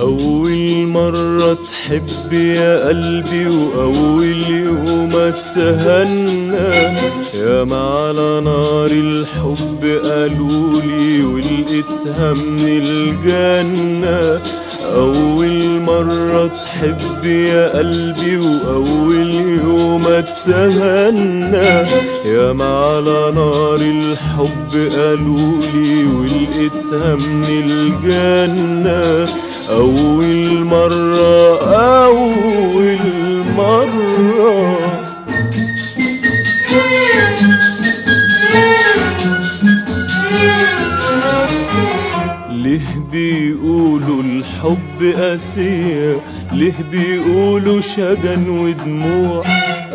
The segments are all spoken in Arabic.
أول مرة تحب يا قلبي وأول يوم أتهنى. ياما على نار الحب قالولي ولقيتها من الجنة. أول مرة تحب يا قلبي وأول يوم اتهنى يا ما على نار الحب قالولي ولقيتها من الجنة. أول مرة أول مرة. ليه بيقولوا الحب قاسية ليه بيقولوا شجن ودموع.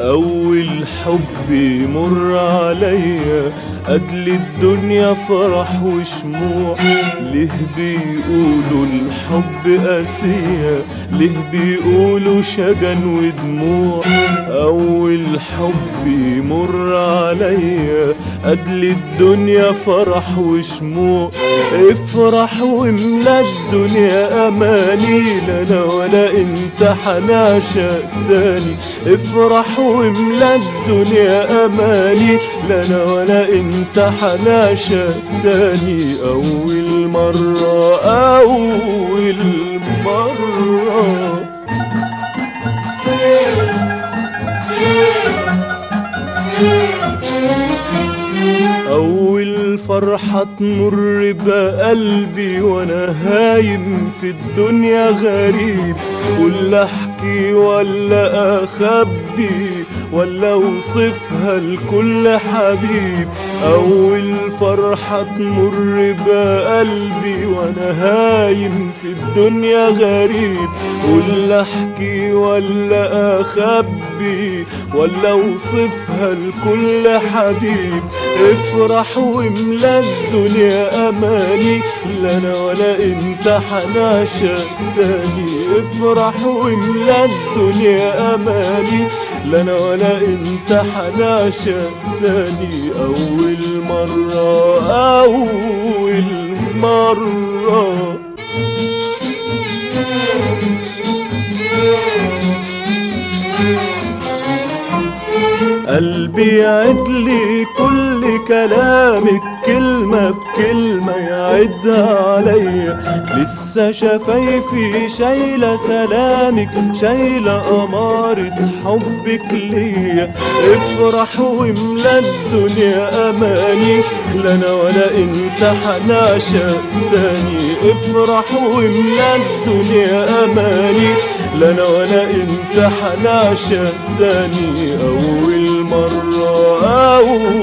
أول حب يمر عليا قتل الدنيا فرح وشموع. ليه بيقولوا الحب قاسية ليه بيقولوا شجن ودموع. أول حب يمر عليا قتل الدنيا فرح وشموع. افرح واملأ الدنيا أماني لا أنا ولا أنت حنعشق تاني افرح واملا الدنيا أماني لا أنا ولا إنت حنعشق تاني أول مرة أول مرة. أول فرحة تمر بقلبي وأنا هايم في الدنيا غريب. ولا أحكي ولا أخبي ولا أوصفها لكل حبيب أول فرحة تمر بقلبي وأنا هايم في الدنيا غريب. ولا أحكي ولا أخبي ولا أوصفها لكل حبيب. افرح واملأ الدنيا أماني لا أنا ولا أنت حنعشق تاني افرح واملأ الدنيا أماني. لا أنا ولا انت حنعشق تاني أول مرة أول مرة. قلبي يعد لي كل كلامك كلمة بكلمة يعدها عليا لسه شفايفي شايلة سلامك شايلة أمارة حبك ليا افرح واملأ الدنيا أماني. لا أنا ولا أنت حنعشق تاني افرح واملأ الدنيا أماني. لا أنا ولا أنت حنعشق تاني أول مرة أول